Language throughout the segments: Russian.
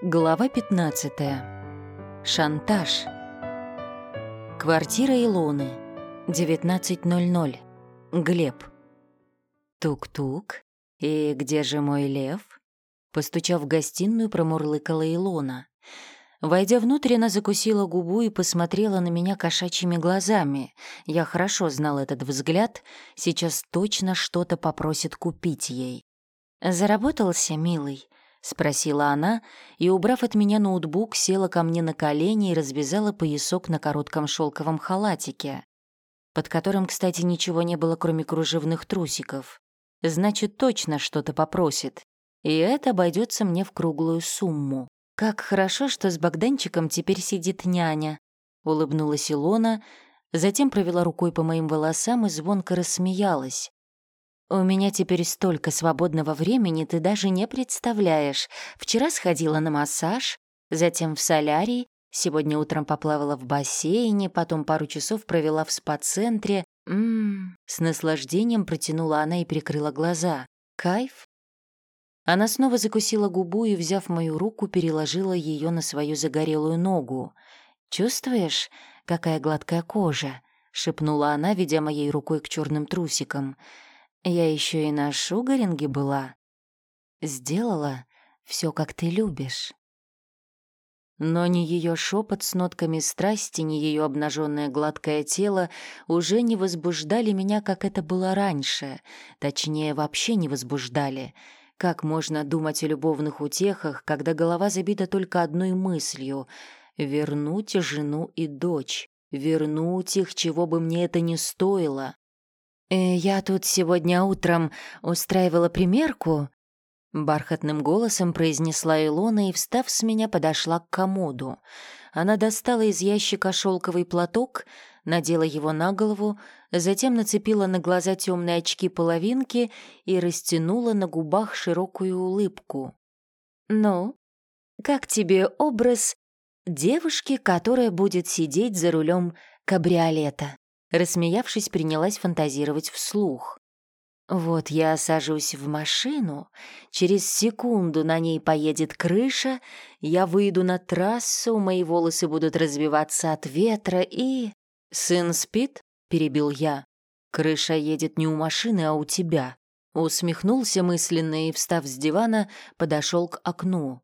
Глава 15. Шантаж. Квартира Илоны. 19.00. Глеб. Тук-тук. И где же мой лев? Постучав в гостиную, промурлыкала Илона. Войдя внутрь, она закусила губу и посмотрела на меня кошачьими глазами. Я хорошо знал этот взгляд, сейчас точно что-то попросит купить ей. «Заработался, милый?» — спросила она, и, убрав от меня ноутбук, села ко мне на колени и развязала поясок на коротком шелковом халатике, под которым, кстати, ничего не было, кроме кружевных трусиков. Значит, точно что-то попросит. И это обойдется мне в круглую сумму. «Как хорошо, что с Богданчиком теперь сидит няня», — улыбнулась Илона, затем провела рукой по моим волосам и звонко рассмеялась. «У меня теперь столько свободного времени, ты даже не представляешь. Вчера сходила на массаж, затем в солярий, сегодня утром поплавала в бассейне, потом пару часов провела в спа-центре. Ммм, с наслаждением протянула она и прикрыла глаза. Кайф? Она снова закусила губу и, взяв мою руку, переложила ее на свою загорелую ногу. «Чувствуешь, какая гладкая кожа?» — шепнула она, ведя моей рукой к черным трусикам. Я еще и на шугаринге была. Сделала все, как ты любишь. Но ни ее шепот с нотками страсти, ни ее обнаженное гладкое тело уже не возбуждали меня, как это было раньше. Точнее, вообще не возбуждали. Как можно думать о любовных утехах, когда голова забита только одной мыслью — вернуть жену и дочь, вернуть их, чего бы мне это ни стоило. Э, «Я тут сегодня утром устраивала примерку», — бархатным голосом произнесла Илона и, встав с меня, подошла к комоду. Она достала из ящика шелковый платок, надела его на голову, затем нацепила на глаза темные очки-половинки и растянула на губах широкую улыбку. «Ну, как тебе образ девушки, которая будет сидеть за рулем кабриолета?» Рассмеявшись, принялась фантазировать вслух. Вот я сажусь в машину, через секунду на ней поедет крыша, я выйду на трассу, мои волосы будут развиваться от ветра и... «Сын спит?» — перебил я. «Крыша едет не у машины, а у тебя». Усмехнулся мысленно и, встав с дивана, подошел к окну.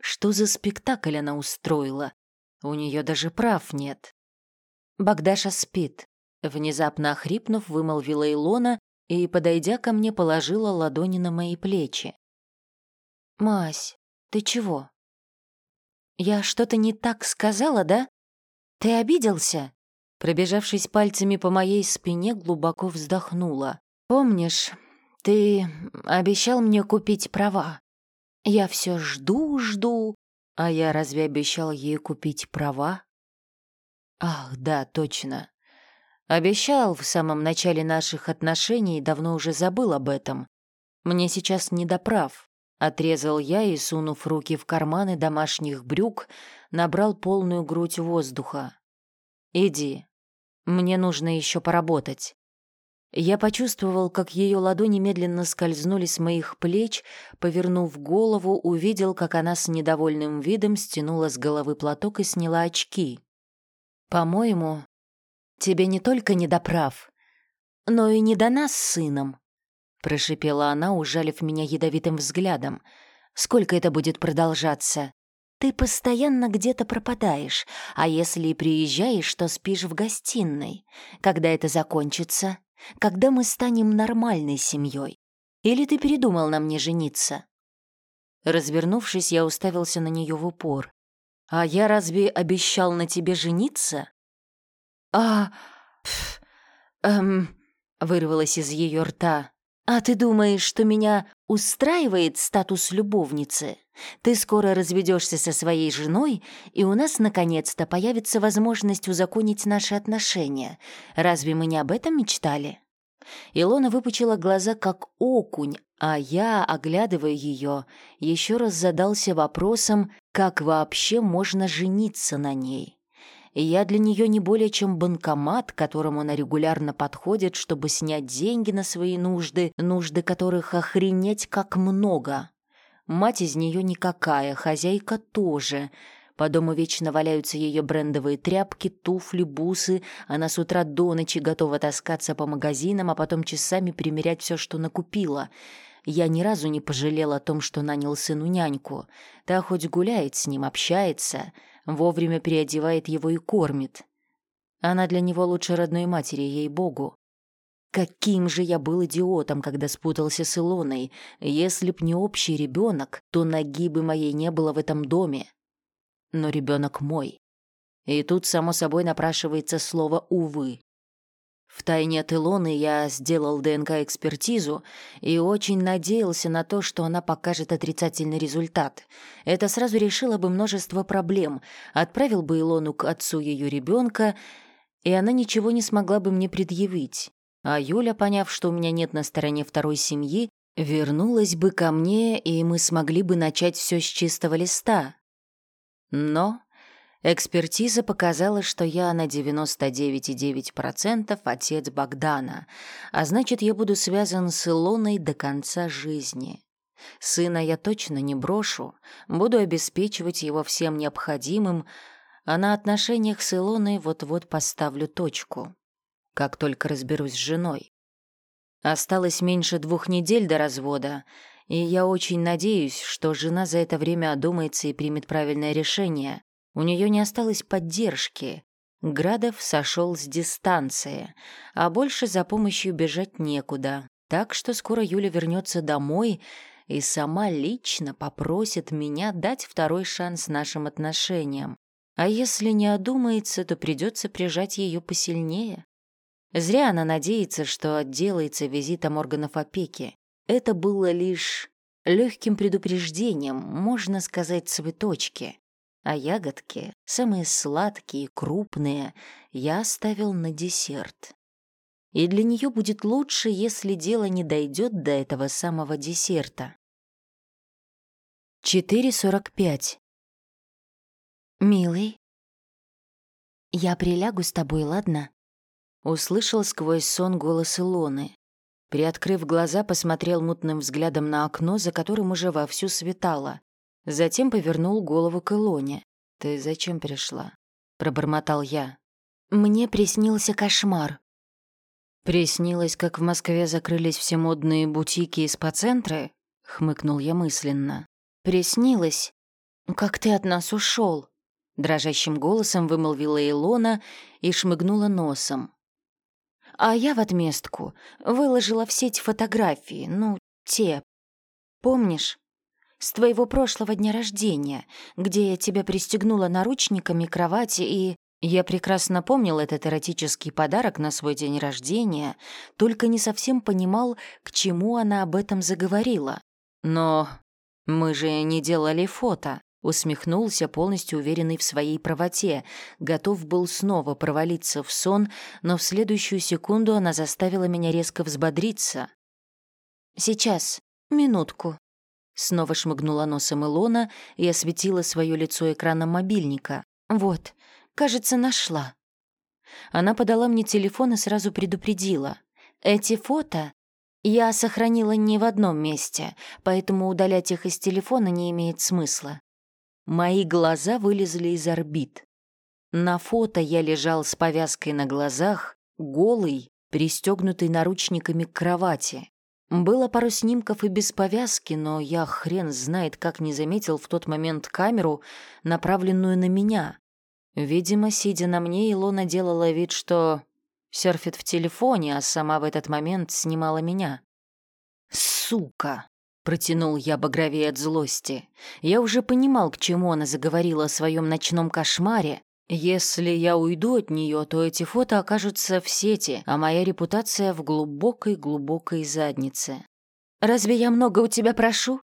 Что за спектакль она устроила? У нее даже прав нет. Богдаша спит. Внезапно охрипнув, вымолвила Илона и, подойдя ко мне, положила ладони на мои плечи. «Мась, ты чего?» «Я что-то не так сказала, да? Ты обиделся?» Пробежавшись пальцами по моей спине, глубоко вздохнула. «Помнишь, ты обещал мне купить права? Я все жду, жду, а я разве обещал ей купить права?» Ах, да, точно. Обещал в самом начале наших отношений, давно уже забыл об этом. Мне сейчас не до прав. Отрезал я и, сунув руки в карманы домашних брюк, набрал полную грудь воздуха. «Иди. Мне нужно еще поработать». Я почувствовал, как ее ладони медленно скользнули с моих плеч, повернув голову, увидел, как она с недовольным видом стянула с головы платок и сняла очки. «По-моему, тебе не только не до прав, но и не до нас с сыном», — прошипела она, ужалив меня ядовитым взглядом. «Сколько это будет продолжаться? Ты постоянно где-то пропадаешь, а если и приезжаешь, то спишь в гостиной. Когда это закончится? Когда мы станем нормальной семьей? Или ты передумал на мне жениться?» Развернувшись, я уставился на нее в упор. «А я разве обещал на тебе жениться?» «А... Пф, эм...» — вырвалось из ее рта. «А ты думаешь, что меня устраивает статус любовницы? Ты скоро разведешься со своей женой, и у нас наконец-то появится возможность узаконить наши отношения. Разве мы не об этом мечтали?» Илона выпучила глаза, как окунь, а я, оглядывая ее, еще раз задался вопросом, как вообще можно жениться на ней. Я для нее не более чем банкомат, к которому она регулярно подходит, чтобы снять деньги на свои нужды, нужды которых охренеть как много. Мать из нее никакая, хозяйка тоже. По дому вечно валяются ее брендовые тряпки, туфли, бусы. Она с утра до ночи готова таскаться по магазинам, а потом часами примерять все, что накупила. Я ни разу не пожалел о том, что нанял сыну няньку. Та хоть гуляет с ним, общается, вовремя переодевает его и кормит. Она для него лучше родной матери, ей-богу. Каким же я был идиотом, когда спутался с Илоной. Если б не общий ребенок, то ноги бы моей не было в этом доме. Но ребенок мой. И тут, само собой, напрашивается слово «увы». Втайне от Илоны я сделал ДНК-экспертизу и очень надеялся на то, что она покажет отрицательный результат. Это сразу решило бы множество проблем, отправил бы Илону к отцу ее ребенка, и она ничего не смогла бы мне предъявить. А Юля, поняв, что у меня нет на стороне второй семьи, вернулась бы ко мне, и мы смогли бы начать все с чистого листа. Но экспертиза показала, что я на 99,9% отец Богдана, а значит, я буду связан с Илоной до конца жизни. Сына я точно не брошу, буду обеспечивать его всем необходимым, а на отношениях с Илоной вот-вот поставлю точку как только разберусь с женой. Осталось меньше двух недель до развода, и я очень надеюсь, что жена за это время одумается и примет правильное решение. У нее не осталось поддержки. Градов сошел с дистанции, а больше за помощью бежать некуда. Так что скоро Юля вернется домой и сама лично попросит меня дать второй шанс нашим отношениям. А если не одумается, то придется прижать ее посильнее. Зря она надеется, что отделается визитом органов опеки. Это было лишь легким предупреждением, можно сказать, цветочки. А ягодки, самые сладкие и крупные, я оставил на десерт. И для нее будет лучше, если дело не дойдет до этого самого десерта. 4.45 «Милый, я прилягу с тобой, ладно?» Услышал сквозь сон голос Илоны. Приоткрыв глаза, посмотрел мутным взглядом на окно, за которым уже вовсю светало. Затем повернул голову к Илоне. «Ты зачем пришла?» — пробормотал я. «Мне приснился кошмар». «Приснилось, как в Москве закрылись все модные бутики и спа-центры?» — хмыкнул я мысленно. «Приснилось, как ты от нас ушел», — дрожащим голосом вымолвила Илона и шмыгнула носом. А я в отместку выложила в сеть фотографии, ну, те. Помнишь? С твоего прошлого дня рождения, где я тебя пристегнула наручниками кровати и... Я прекрасно помнил этот эротический подарок на свой день рождения, только не совсем понимал, к чему она об этом заговорила. Но мы же не делали фото. Усмехнулся, полностью уверенный в своей правоте. Готов был снова провалиться в сон, но в следующую секунду она заставила меня резко взбодриться. «Сейчас, минутку». Снова шмыгнула носом Илона и осветила свое лицо экраном мобильника. «Вот, кажется, нашла». Она подала мне телефон и сразу предупредила. «Эти фото я сохранила не в одном месте, поэтому удалять их из телефона не имеет смысла. Мои глаза вылезли из орбит. На фото я лежал с повязкой на глазах, голый, пристегнутый наручниками к кровати. Было пару снимков и без повязки, но я хрен знает, как не заметил в тот момент камеру, направленную на меня. Видимо, сидя на мне, Илона делала вид, что серфит в телефоне, а сама в этот момент снимала меня. «Сука!» Протянул я багровее от злости. Я уже понимал, к чему она заговорила о своем ночном кошмаре. Если я уйду от нее, то эти фото окажутся в сети, а моя репутация в глубокой-глубокой заднице. «Разве я много у тебя прошу?»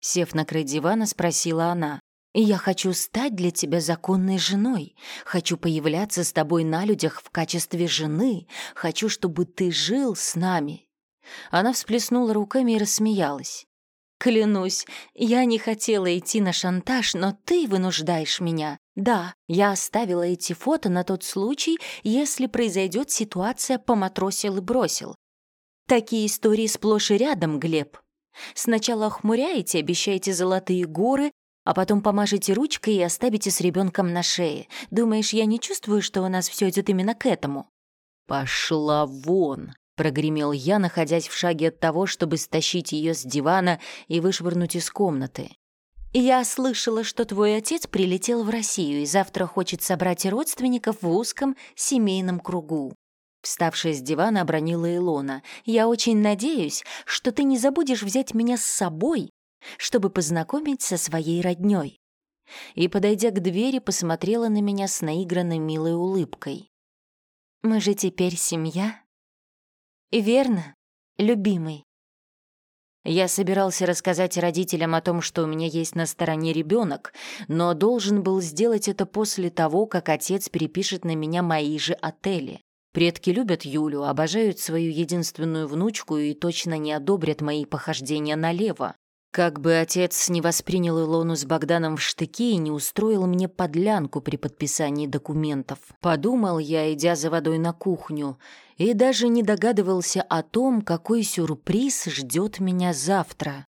Сев на край дивана, спросила она. «Я хочу стать для тебя законной женой. Хочу появляться с тобой на людях в качестве жены. Хочу, чтобы ты жил с нами». Она всплеснула руками и рассмеялась. Клянусь, я не хотела идти на шантаж, но ты вынуждаешь меня. Да, я оставила эти фото на тот случай, если произойдет ситуация «поматросил и бросил». Такие истории сплошь и рядом, Глеб. Сначала охмуряете, обещаете золотые горы, а потом помажете ручкой и оставите с ребенком на шее. Думаешь, я не чувствую, что у нас все идет именно к этому?» «Пошла вон!» — прогремел я, находясь в шаге от того, чтобы стащить ее с дивана и вышвырнуть из комнаты. «Я слышала, что твой отец прилетел в Россию и завтра хочет собрать родственников в узком семейном кругу». Вставшая с дивана, обронила Илона. «Я очень надеюсь, что ты не забудешь взять меня с собой чтобы познакомить со своей роднёй. И, подойдя к двери, посмотрела на меня с наигранной милой улыбкой. «Мы же теперь семья?» «Верно, любимый?» Я собирался рассказать родителям о том, что у меня есть на стороне ребенок, но должен был сделать это после того, как отец перепишет на меня мои же отели. Предки любят Юлю, обожают свою единственную внучку и точно не одобрят мои похождения налево. Как бы отец не воспринял Илону с Богданом в штыки и не устроил мне подлянку при подписании документов. Подумал я, идя за водой на кухню, и даже не догадывался о том, какой сюрприз ждет меня завтра.